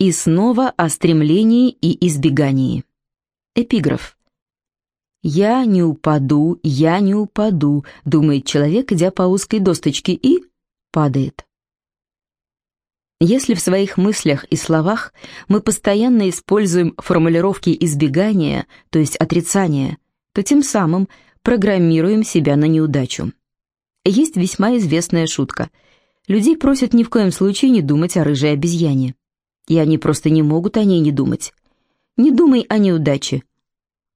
И снова о стремлении и избегании. Эпиграф. «Я не упаду, я не упаду», — думает человек, идя по узкой досточке, и падает. Если в своих мыслях и словах мы постоянно используем формулировки избегания, то есть отрицания, то тем самым программируем себя на неудачу. Есть весьма известная шутка. Людей просят ни в коем случае не думать о рыжей обезьяне. И они просто не могут о ней не думать. Не думай о неудаче,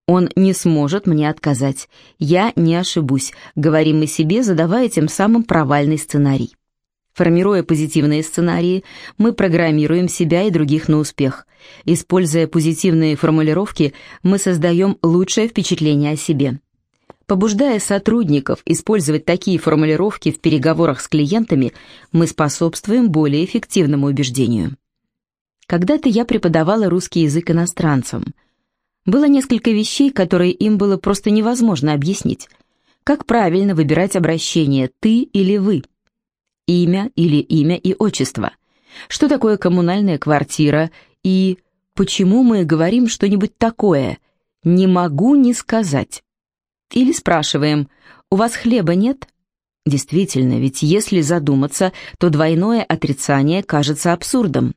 он не сможет мне отказать. Я не ошибусь, говорим мы себе, задавая тем самым провальный сценарий. Формируя позитивные сценарии, мы программируем себя и других на успех. Используя позитивные формулировки, мы создаем лучшее впечатление о себе. Побуждая сотрудников использовать такие формулировки в переговорах с клиентами, мы способствуем более эффективному убеждению. Когда-то я преподавала русский язык иностранцам – было несколько вещей, которые им было просто невозможно объяснить. Как правильно выбирать обращение «ты» или «вы»? Имя или имя и отчество? Что такое коммунальная квартира? И почему мы говорим что-нибудь такое «не могу не сказать»? Или спрашиваем «у вас хлеба нет?» Действительно, ведь если задуматься, то двойное отрицание кажется абсурдом.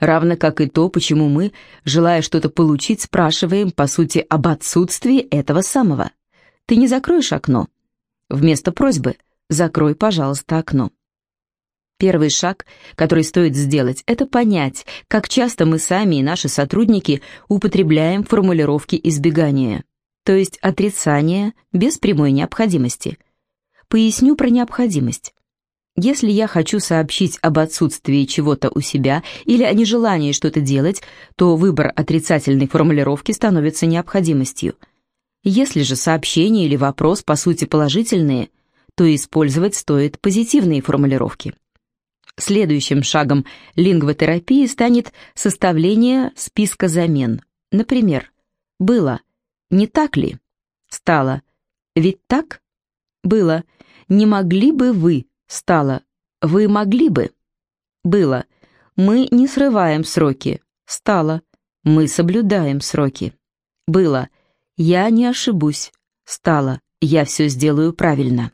Равно как и то, почему мы, желая что-то получить, спрашиваем, по сути, об отсутствии этого самого. Ты не закроешь окно? Вместо просьбы «закрой, пожалуйста, окно». Первый шаг, который стоит сделать, это понять, как часто мы сами и наши сотрудники употребляем формулировки избегания, то есть отрицания без прямой необходимости. Поясню про необходимость. Если я хочу сообщить об отсутствии чего-то у себя или о нежелании что-то делать, то выбор отрицательной формулировки становится необходимостью. Если же сообщение или вопрос по сути положительные, то использовать стоит позитивные формулировки. Следующим шагом лингвотерапии станет составление списка замен. Например, «было», «не так ли?» «стало», «ведь так?» «было», «не могли бы вы?» Стало. Вы могли бы? Было. Мы не срываем сроки. Стало. Мы соблюдаем сроки. Было. Я не ошибусь. Стало. Я все сделаю правильно.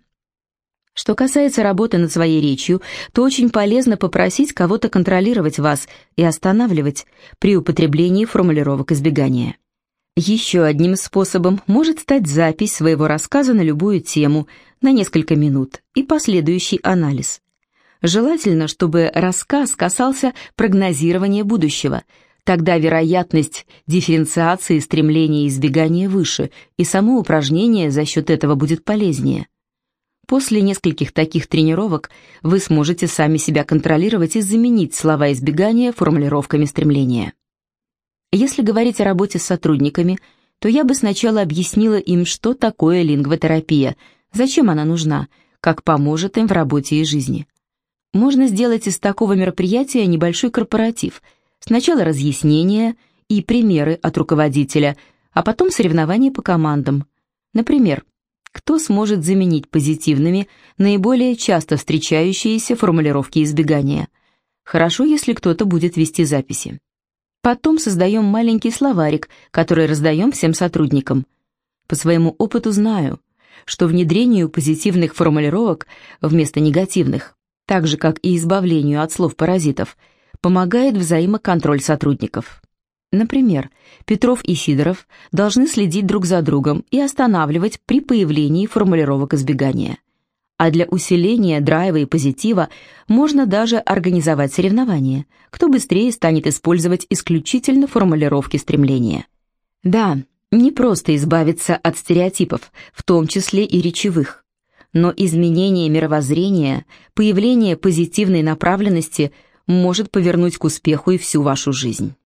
Что касается работы над своей речью, то очень полезно попросить кого-то контролировать вас и останавливать при употреблении формулировок избегания. Еще одним способом может стать запись своего рассказа на любую тему на несколько минут и последующий анализ. Желательно, чтобы рассказ касался прогнозирования будущего. Тогда вероятность дифференциации стремления и избегания выше, и само упражнение за счет этого будет полезнее. После нескольких таких тренировок вы сможете сами себя контролировать и заменить слова избегания формулировками стремления. Если говорить о работе с сотрудниками, то я бы сначала объяснила им, что такое лингвотерапия, зачем она нужна, как поможет им в работе и жизни. Можно сделать из такого мероприятия небольшой корпоратив. Сначала разъяснения и примеры от руководителя, а потом соревнования по командам. Например, кто сможет заменить позитивными наиболее часто встречающиеся формулировки избегания. Хорошо, если кто-то будет вести записи. Потом создаем маленький словарик, который раздаем всем сотрудникам. По своему опыту знаю, что внедрению позитивных формулировок вместо негативных, так же как и избавлению от слов-паразитов, помогает взаимоконтроль сотрудников. Например, Петров и Сидоров должны следить друг за другом и останавливать при появлении формулировок избегания а для усиления драйва и позитива можно даже организовать соревнования, кто быстрее станет использовать исключительно формулировки стремления. Да, не просто избавиться от стереотипов, в том числе и речевых, но изменение мировоззрения, появление позитивной направленности может повернуть к успеху и всю вашу жизнь.